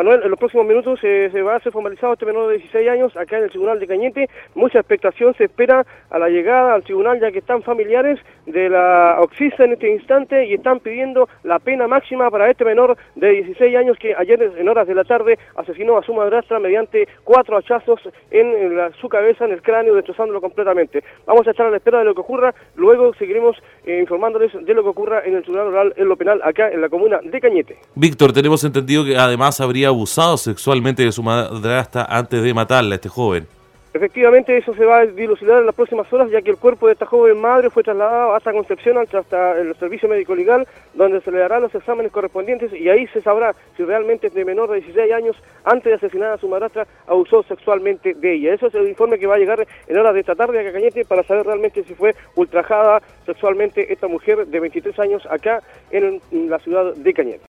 Manuel, en los próximos minutos se va a ser formalizado este menor de 16 años acá en el Tribunal de Cañete. Mucha expectación se espera a la llegada al tribunal, ya que están familiares de la Oxisa en este instante y están pidiendo la pena máxima para este menor de 16 años que ayer en horas de la tarde asesinó a su madrastra mediante cuatro hachazos en su cabeza, en el cráneo, destrozándolo completamente. Vamos a estar a la espera de lo que ocurra, luego seguiremos eh, informándoles de lo que ocurra en el Tribunal Oral en lo penal acá en la comuna de Cañete. Víctor, tenemos entendido que además habría abusado sexualmente de su madrastra antes de matarla, este joven. Efectivamente, eso se va a dilucidar en las próximas horas, ya que el cuerpo de esta joven madre fue trasladado hasta Concepción, hasta el servicio médico legal, donde se le darán los exámenes correspondientes y ahí se sabrá si realmente es de menor de 16 años, antes de asesinar a su madrastra, abusó sexualmente de ella. Eso es el informe que va a llegar en horas de esta tarde a Cañete para saber realmente si fue ultrajada sexualmente esta mujer de 23 años acá en la ciudad de Cañete.